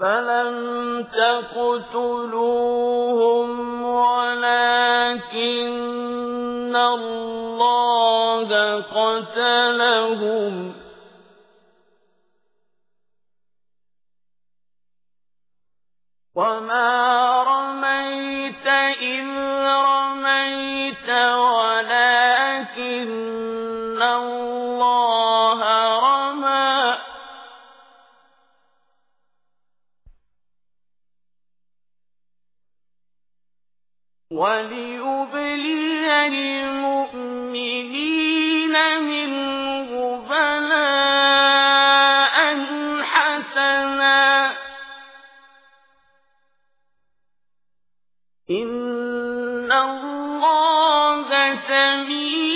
فلم تقتلوهم ولكن الله قتلهم وما وليبلي المؤمنين منه حسنا. إن الله سميع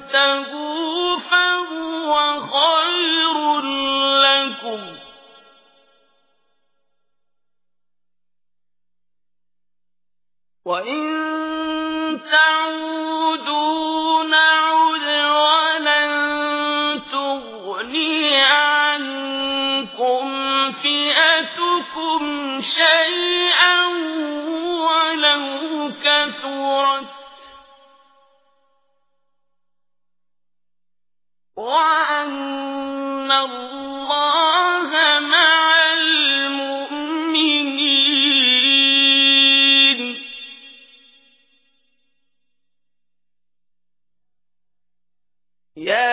تنتهوا فهو خير لكم وإن تعودوا نعد ولن تغني عنكم فئتكم شيئا ولو كثرت وأن الله مع المؤمنين. يا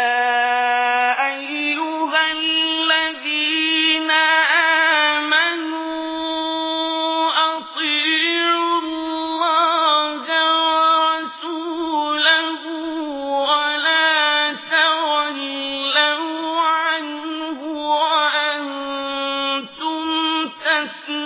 تسمعون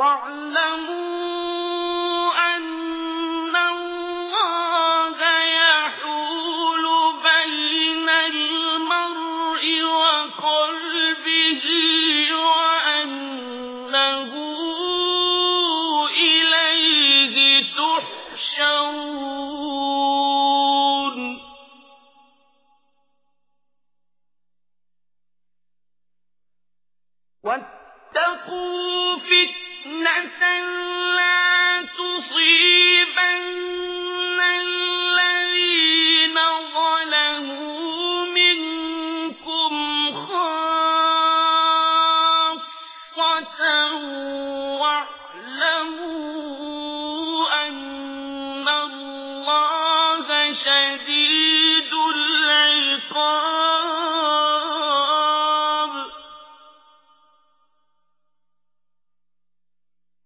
واعلموا أن الله يحول بين المرء وقلبه وأنه إليه تحشرون. واتقوا فتنة فِتْنَةً لَّا تُصِيبَنَّ الَّذِينَ ظَلَمُوا مِنكُمْ خَاصَّةً وَاعْلَمُوا أَنَّ اللَّهَ شَدِيدُ